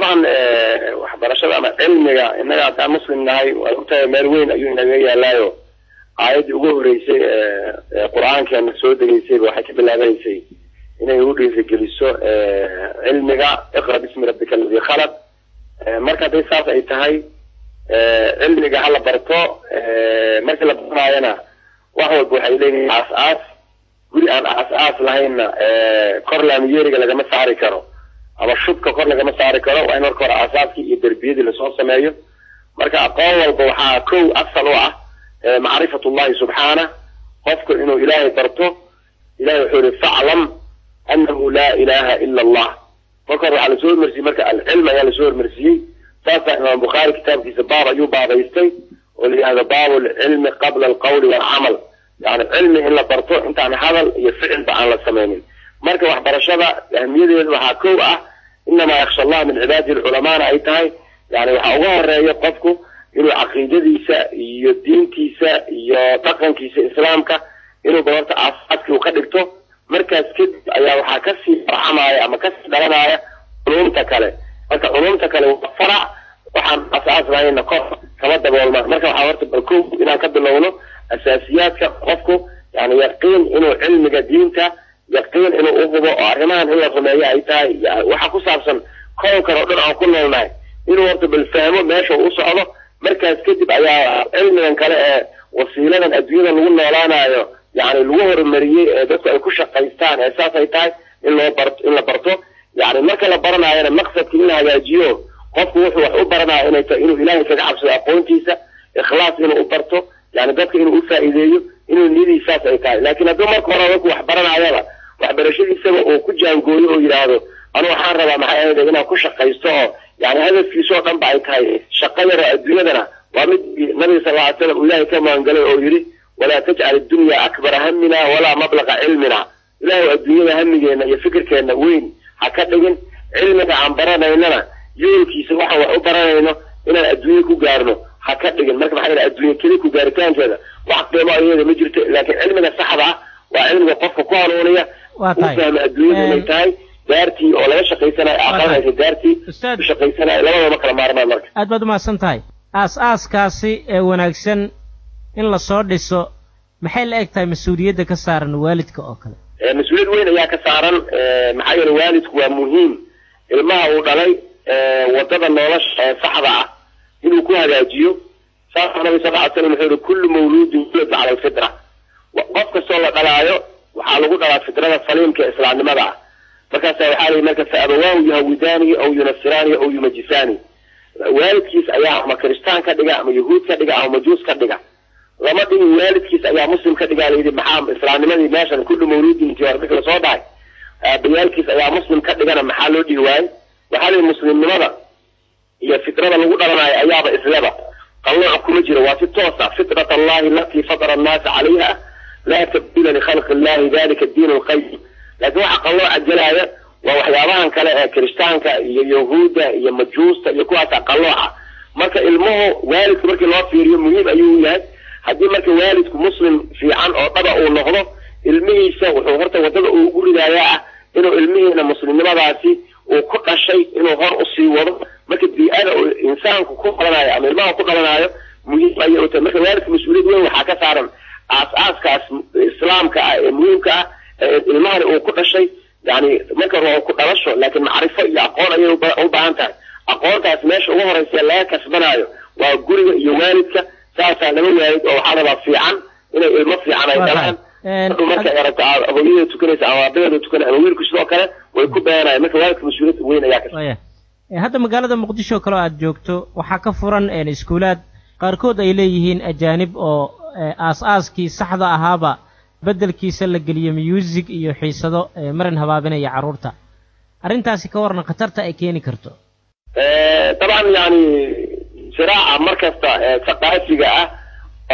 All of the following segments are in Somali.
dabcan waxbarashada ama cilmiga innaga haddaan muslim nahay waa ogtahay meel weyn ayuu inaga yaalaayo. Aayaddii ugu horeysay ee qur'aankeena soo degeysayba waxay ka bilaabaysay inay u dhiirigeliso cilmiga iqra bismi rabbika aladi khalaq. Marka hadday saas ay tahay cilmiga hala barto markii la baranaayana wax walba waxay leeyihiin aas-aas. Guri aan aas-aas lahaynna kor laamiyeeriga lagama saari karo ama shubka kor lagama saari karo waa in marka hore aasaaskii iyo derbiyadii la soo sameeyo. Marka aqoon walba waxaa kow asal u ah macrifat ullahi subxaanah qofku inuu ilaahay barto ilahay wuxuu yihi faclam anahu laa ilaha ila allah. Marka hore waxaa la soo hormarsiyey marka alcilm ayaa la soo hormarsiyey saasaa imaam bukhaari kitaabkiisa baab ayuu baabaystay oo la yihahdo baabu lcilmi qabla alqawli walcamal. Yani cilmi in la barto intaan hadal iyo ficilba aan la sameynin marka waxbarashada ahmiyadeedu waxaa kow ah inamaa yaksha allah min cibaadihi lculamaana ay tahay yani waxaa uga horreeya qofku inuu caqiidadiisa iyo diintiisa iyo dhaqankiisa islaamka inuu babarta aasaadkii uu ka dhigto markaas kadib ayaa waxaa ka sii farxamaya ama ka sii dhalanaya culumta kale marka culumta kale waa farac waxaan asaas lahayna kor kama daboolmaan marka waxaa horta bal kow inaan ka bilowno asaasiyaadka qofku yani yaqiin inuu cilmiga diinta yaqiin inuu uhubo oo arrimahan in la rumeeyo ay tahay. Waxa ku saabsan kownkan oo dhan aan ku noolnahay. Inuu horta bal fahmo meesha u socdo markaas kadib ayaa cilmigan kale ee wasiiladan adduunyada lagu noolaanayo yani lagu horumariyey ee dadku ay ku shaqaystaan ee saas ay tahay in loo barto in la barto. Yani marka la baranaayona maqsadka in la hagaajiyo qofku wuxuu wax u baranaya inay tahay inuu ilaahay kaga cabsado aqoontiisa ikhlaas inuu u barto yani dadka inuu ufaa'iideeyo inuu niyadii saas ay tahay. Laakiin hadduu marka hore dadku wax baranayaba waxbarashadiisaba uu ku jaangooyo oo yidhaahdo anu waxaan rabaa maxay ahayd inaan ku shaqaysto? Oo yani hadafkiisa oo dhan ba ay tahay shaqo yaro adduunyadana waa mid nabiga sal ly slam uu ilaahay ka magangalay oo yidhi walaa tajcal iddunya akbara hamina walaa mablaqa cilmina. Ilahay adduunyada hamigeena iyo fikirkeena weyn ha ka dhigin. Cilmiga aan baranaynana yoolkiisa waxaan wax u baranayno inaan adduunye ku gaarno ha ka dhigin. Marka maxaa yidhaha adduunye keli ku gaaritaankeeda wax qiimo ayada ma jirto laakiin cilmiga saxda ah waa cilmiga qofka ku hanuuniya fahma inay tahay daartii oo laga shaqaysanayo aqaanaysa daartii u shaqaysanayo labadaba kala maarmaan marka. aad baad umahadsan tahay. Aas-aaskaasi ee wanaagsan in la soo dhiso maxay la eg tahay mas'uuliyadda ka saaran waalidka oo kale? Mas'uuliyad weyn ayaa ka saaran maxaa yeele waalidku waa muhiim. Ilmaha uu dhalay waddada nolosha saxda ah. Inuu ku hagaajiyo saasuu nabi sal ly slam wuxuu yihi kullu mawluudin yuladu cala alfitra qof kastoo la dhalaayo waxaa lagu dhalaa fitrada saliimka ee islaamnimada. Ah markaasa waxaa layihi marka fa abawaahu yuhawidaanihi aw yunasiraanihi aw yumajisaani. Waalidkiis ayaa ama kiristaan ka dhiga ama yahuud ka dhiga ama majuus ka dhiga. Lama dhigin waalidkiis ayaa muslim ka dhigaa layidhi maxaa islaamnimadii meeshan kullu mawluudin intii hore la soo dhahay aabayaalkiis ayaa muslim ka dhigana maxaa loo dhihi waaye waxaa layihi muslimnimada iyo fitrada lagu dhalanayo ayaaba islaba. Qallooc kuma jiro waa si toosa fitrat allahi alatii fatara annaasa calayha laa tabdila likhalqi illahi dalika diin lqayim laakiin waxa qallooca gelaaya waa waxyaabahan kale ee kiristaanka iyo yahuudda iyo majuusta iyo kuwaasa qallooca marka ilmuhu waalidku markii loo fiiriyo muhiim ayuu yahay haddii marka waalidku muslim fiican oo dhaba uu noqdo ilmihiisa wuxuu horta waddada uu ugu ridaayaa ah inuu ilmihiina muslimnimadaasi uu ku dhashay inuu hor u sii wado marka bii-ada insaanku ku dhalanayo ama ilmaha ku dhalanayo muhiim ayay u tahay marka waalidka mas'uuliyad weyn waxaa ka saaran aas-aaskaas islaamka ah ee muhiimka ah ilmahani uu ku dhashay. Yani marka hore ku dhalasho laakiin macrifo iyo aqoon ayay u baahan tahay. Aqoontaas meesha ugu horeysa laga kasbanaayo waa guriga iyo waalidka. Saasaa laba waalid oo waxaa rabaa fiican inay ilmo fiican ay dhalaan haduu markay aragto hooyada tukanaysa ama aabadeeda tukanay ama wiilku sidoo kale way ku beenayan marka waalidka mas'uuliyad weyn ayaa ka hadda magaalada muqdisho kale oo aad joogto waxaa ka furan iskuulaad. Qaarkood ay leeyihiin ajaanib oo aas-aaskii saxda ahaaba beddelkiisa la geliyo muusig iyo xiisado marin habaabinaya carruurta arrintaasi ka waran khatarta ay keeni karto. Dabcan yani siraaca mar kasta saqaafiga ah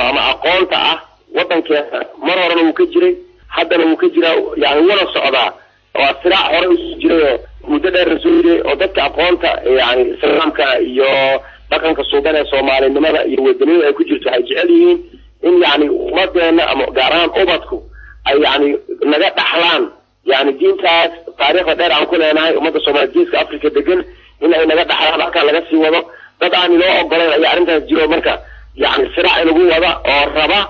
ama aqoonta ah waddankeena mar horena wuu ka jiray haddana wuu ka jiraa yani wuna socdaa. Waa siraac hore jiray oo muddo dheer soo jiray oo dadka aqoonta yani islaamka iyo dhaqanka suuban ee soomaalinimada iyo wadaniyada ay ku jirto waxay jecel yihiin in yani ummadeena ama gaar ahaan ubadku ay yani naga dhaxlaan. Yani diintaas taariikhda dheer aan ku leenahay ummadda soomaaliya geeska africa degan in ay naga dhaxlaan laga sii wado. Dad aan inoo ogolayn ayaa arrintaas jiro marka. Yani siraac inagu wada oo raba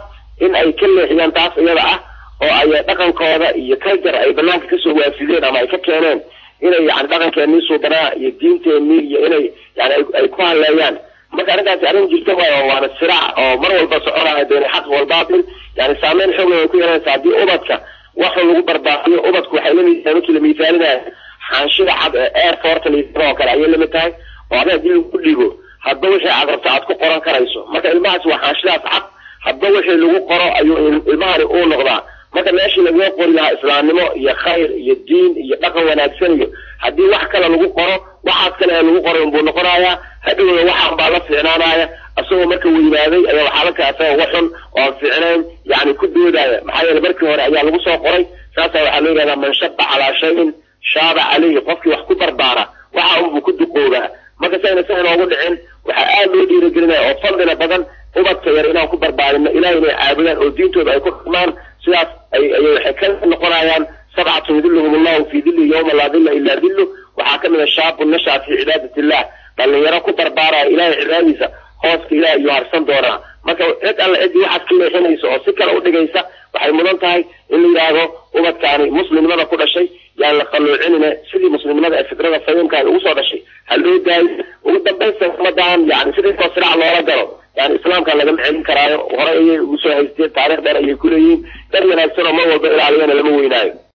in ay ka leexiyaan taas iyada ah oo ay dhaqankooda iyo culture ay banaanka ka soo waafideen ama ay ka keeneen. Inay yani dhaqankeenii suudanaa iyo diinteenii iyo inay yani ay ku haleeyaan marka arrintaasi arrin jirta waayo waana siraac oo mar walba soconaya bayna xaq walbaatil yani saameyn xoog ku yeelanaysa haddii ubadka waxa lagu barbaariyo ubadku waxay la mid markii la miisaalinaya xaanshida cad airforta liisada oo kale ayay la mid tahay. Oo adig haddii lagu dhigo hadba wixii aad rabto aad ku qoran karayso. Marka ilmahaas waa xaanshidaas cad hadba wixii lagu qoro ayuu ilmahani uu noqdaa. Marka meeshii lagaga qori lahaa islaamnimo iyo khayr iyo diin iyo dhaqan wanaagsan iyo haddii wax kale lagu qoro waxaas kale ee lagu qoray unbuu noqonayaa. Hadhowda waxaan baa la fiicnaanaya isagoo marka weynaaday ayaa waxaa la kaa isagoo waxun oo fiicnayn yani ku doodaya maxaa yeele markii hore ayaa lagu soo qoray saasa waxaa loo yihahdaa man shaba calaa shayin shaaba caleyhi. Qofkii wax ku barbaara waxa unbuu ku duqoobaa marka sayna sa inoogu dhicin waxaa aad loo dhiirigelinaya oo fadlina badan ubadka yar inaan ku barbaarino ilahay inay caabudaan oo diintooda ay ku dhaqmaan sidaas ay waxay ka noqonayaan sabcatu yudilluhum allahu fi dilli yawma laa dilla ilaa dillu waxaa ka mid a shaabu nashaa fi cibaadat illah dhalinyaro ku barbaaraya ilahay cibaadadiisa hooska ilahay iyuu harsan doonaa marka cid alle ciddii waxaad ka leexinaysa oo si kale udhigaysa waxay mudan tahay in la yidhaahdo ubadkaani muslimnimada ku dhashay. Yaan la qalluucinine sidii muslimnimada ee fikrada fahimkaada ugu soo dhashay. Ha loo daayo ugu dambaysta umadahan yani sidii koo siraac loola galo. Yani islaamka lagama celin karaayo hore ayay ugu soo haysteen taarikh dheer ayay kuleeyihiin dar wanaagsan oo mar walba ilaaliyana lama weynaayo